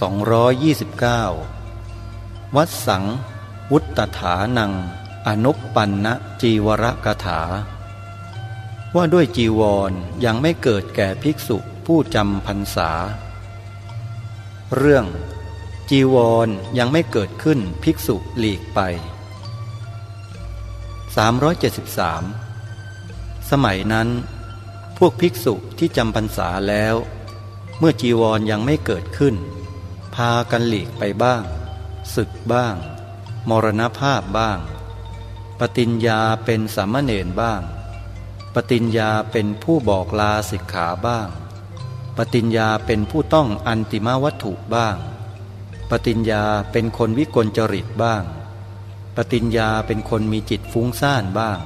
229 วัดสัง วุตถานัง อนุปปันนะจีวรกถา ว่าด้วยจีวรยังไม่เกิดแก่ภิกษุผู้จำพรรษา เรื่องจีวรยังไม่เกิดขึ้นภิกษุหลีกไป 373 สมัยนั้น พวกภิกษุที่จำพรรษาแล้ว เมื่อจีวรยังไม่เกิดขึ้นากันหลีกไปบ้าง ศึกบ้าง มรณภาพบ้าง ปฏิญญาเป็นสามเณรบ้าง ปฏิญญาเป็นผู้บอกลาสิกขาบ้าง ปฏิญญาเป็นผู้ต้องอันติมาวัตถุบ้าง ปฏิญญาเป็นคนวิกลจริตบ้าง ปฏิญญาเป็นคนมีจิตฟุ้งซ่านบ้าง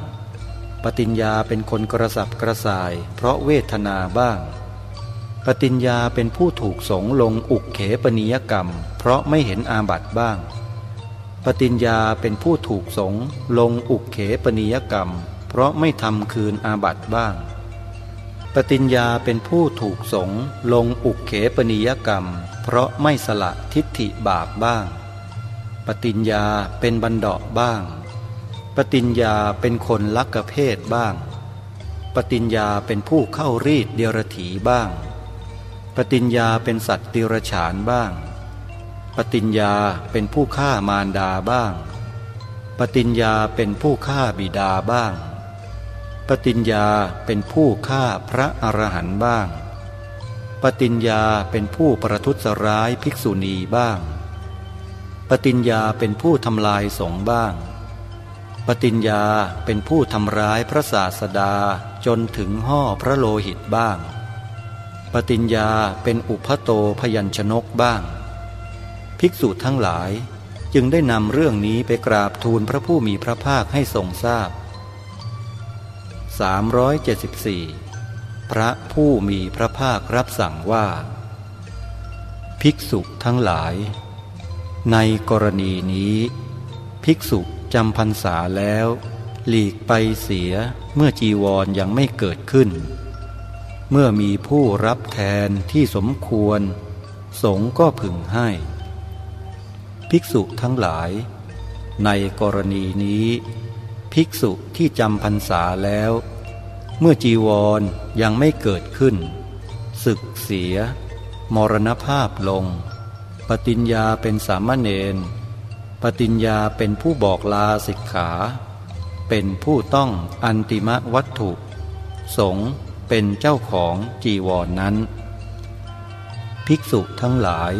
ปฏิญญาเป็นคนกระสับกระส่าย เพราะเวทนาบ้าง ปฏิญญาเป็นผู้ถูกสงลงอุกเขปนิยกรรม เพราะไม่เห็นอาบัติบ้าง ปฏิญญาเป็นผู้ถูกสงลงอุกเขปนิยกรรม เพราะไม่ทำคืนอาบัติบ้าง ปฏิญญาเป็นผู้ถูกสงลงอุกเขปนิยกรรม เพราะไม่สละทิฏฐิบาปบ้าง ปฏิญญาเป็นบันดาบ้าง ปฏิญญาเป็นคนลักกระเพศบ้าง ปฏิญญาเป็นผู้เข้ารีดเดียรถีบ้าง ปฏิญญาเป็นสัตว์ติรฉานบ้าง ปฏิญญาเป็นผู้ฆ่ามารดาบ้าง ปฏิญญาเป็นผู้ฆ่าบิดาบ้าง ปฏิญญาเป็นผู้ฆ่าพระอรหันต์บ้าง ปฏิญญาเป็นผู้ประทุษร้ายภิกษุณีบ้าง ปฏิญญาเป็นผู้ทำลายสงฆ์บ้าง ปฏิญญาเป็นผู้ทำร้ายพระศาสดาจนถึงห่อพระโลหิตบ้าง ปฏิญญาเป็นอุพโตพยัญชนกบ้าง ภิกษุทั้งหลายจึงได้นำเรื่องนี้ไปกราบทูลพระผู้มีพระภาคให้ทรงทราบ 374 พระผู้มีพระภาครับสั่งว่า ภิกษุทั้งหลาย ในกรณีนี้ ภิกษุจำพรรษาแล้ว หลีกไปเสียเมื่อจีวรยังไม่เกิดขึ้น เมื่อมีผู้รับแทนที่สมควร สงก็พึงให้ ภิกษุทั้งหลาย ในกรณีนี้ ภิกษุที่จำพรรษาแล้ว เมื่อจีวรยังไม่เกิดขึ้น ศึกเสีย มรณภาพลง ปฏิญญาเป็นสามเณรปฏิญญาเป็นผู้บอกลาสิกขา เป็นผู้ต้องอันติมะวัตถุ สงฆ์ เป็นเจ้าของจีวรนนั้น ภิกษุทั้งหลาย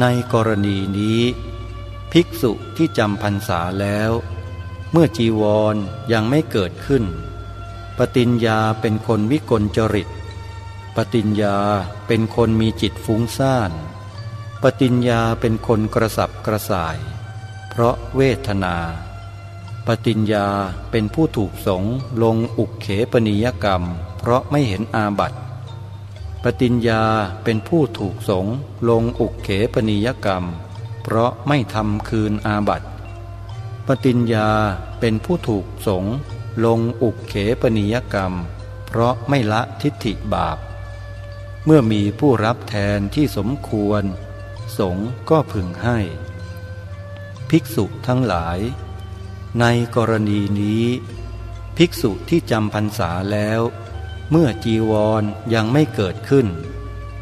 ในกรณีนี้ ภิกษุที่จำพรรษาแล้ว เมื่อจีวรยังไม่เกิดขึ้น ปฏิญญาเป็นคนวิกลจริต ปฏิญญาเป็นคนมีจิตฟุ้งซ่าน ปฏิญญาเป็นคนกระสับกระส่าย เพราะเวทนาปฏิญญาเป็นผู้ถูกสงลงอุกเขปนิยกรรม เพราะไม่เห็นอาบัติปฏิญญาเป็นผู้ถูกสงลงอุกเขปนิยกรรม เพราะไม่ทำคืนอาบัติปฏิญญาเป็นผู้ถูกสงลงอุกเขปนิยกรรม เพราะไม่ละทิฏฐิบาป เมื่อมีผู้รับแทนที่สมควร สงก็พึงให้ ภิกษุทั้งหลาย ในกรณีนี้ ภิกษุที่จำพรรษาแล้ว เมื่อจีวรยังไม่เกิดขึ้น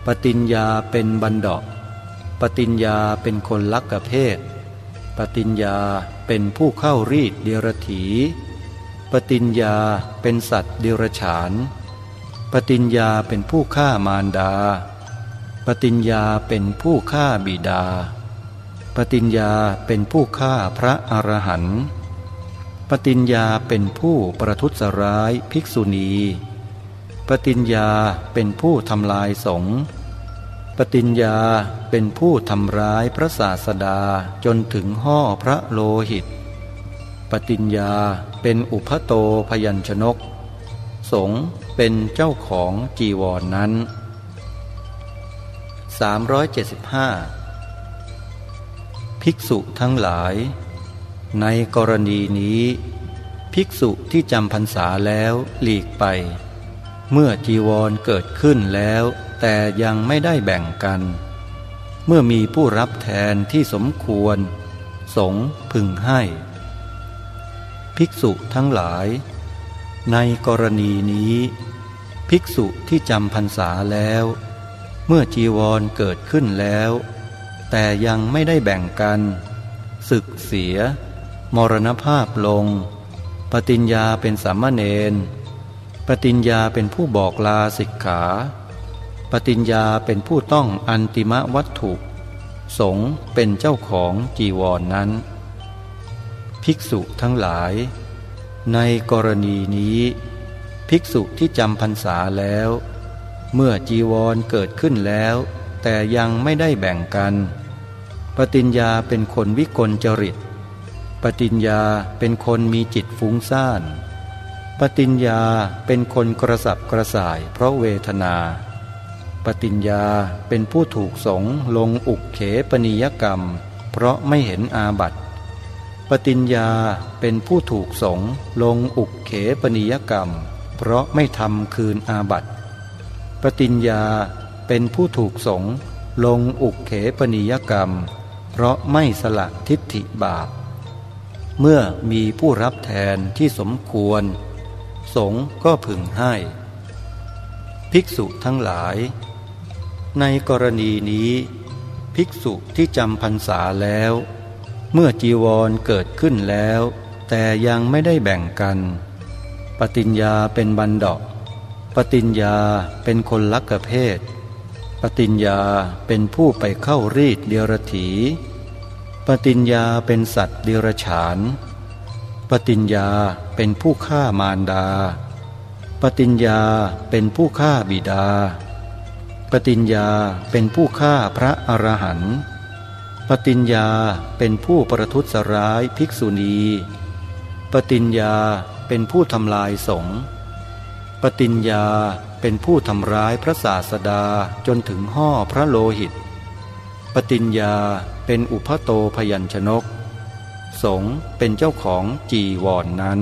ปฏิญญาเป็นบันดาปฏิญญาเป็นคนลักกะเพศ ปฏิญญาเป็นผู้เข้ารีดเดียรถี ปฏิญญาเป็นสัตว์เดรฉาน ปฏิญญาเป็นผู้ฆ่ามารดา ปฏิญญาเป็นผู้ฆ่าบิดา ปฏิญญาเป็นผู้ฆ่าพระอรหันต์ ปฏิญญาเป็นผู้ประทุษร้ายภิกษุณี ปฏิญญาเป็นผู้ทำลายสงฆ์ปฏิญญาเป็นผู้ทำร้ายพระศาสดาจนถึงห่อพระโลหิต ปฏิญญาเป็นอุพโตพยัญชนก สงเป็นเจ้าของจีวรนนั้น 375 ภิกษุทั้งหลาย ในกรณีนี้ ภิกษุที่จำพรรษาแล้วหลีกไป เมื่อจีวรเกิดขึ้นแล้ว แต่ยังไม่ได้แบ่งกัน เมื่อมีผู้รับแทนที่สมควร สงพึงให้ ภิกษุทั้งหลาย ในกรณีนี้ ภิกษุที่จำพรรษาแล้ว เมื่อจีวรเกิดขึ้นแล้ว แต่ยังไม่ได้แบ่งกันศึกเสีย มรณภาพลง ปฏิญญาเป็นสามเณร ปฏิญญาเป็นผู้บอกลาสิกขา ปฏิญญาเป็นผู้ต้องอันติมวัตถุ สงเป็นเจ้าของจีวรนนั้น ภิกษุทั้งหลาย ในกรณีนี้ ภิกษุที่จำพรรษาแล้ว เมื่อจีวรเกิดขึ้นแล้ว แต่ยังไม่ได้แบ่งกัน ปฏิญญาเป็นคนวิกลจริต ปฏิญญาเป็นคนมีจิตฟุ้งซ่าน ปฏิญญาเป็นคนกระสับกระส่าย เพราะเวทนา ปฏิญญาเป็นผู้ถูกสงลงอุกเขปนิยกรรม เพราะไม่เห็นอาบัติ ปฏิญญาเป็นผู้ถูกสงลงอุกเขปนิยกรรม เพราะไม่ทำคืนอาบัติ ปฏิญญาเป็นผู้ถูกสงลงอุกเขปนิยกรรม เพราะไม่สละทิฏฐิบาป เมื่อมีผู้รับแทนที่สมควร สงก็พึงให้ ภิกษุทั้งหลาย ในกรณีนี้ ภิกษุที่จำพรรษาแล้ว เมื่อจีวรเกิดขึ้นแล้ว แต่ยังไม่ได้แบ่งกัน ปฏิญญาเป็นบันดอกปฏิญญาเป็นคนลักกเพศ ปฏิญญาเป็นผู้ไปเข้ารีดเดียรถี ปฏิญญาเป็นสัตว์เดรัจฉาน ปฏิญญาเป็นผู้ฆ่ามารดา ปฏิญญาเป็นผู้ฆ่าบิดา ปฏิญญาเป็นผู้ฆ่าพระอรหันต์ ปฏิญญาเป็นผู้ประทุษร้ายภิกษุณี ปฏิญญาเป็นผู้ทำลายสงฆ์ ปฏิญญาเป็นผู้ทำร้ายพระศาสดาจนถึงห่อพระโลหิต ปฏิญญาเป็นอุพโตพยัญชนก สงเป็นเจ้าของจีวรนนั้น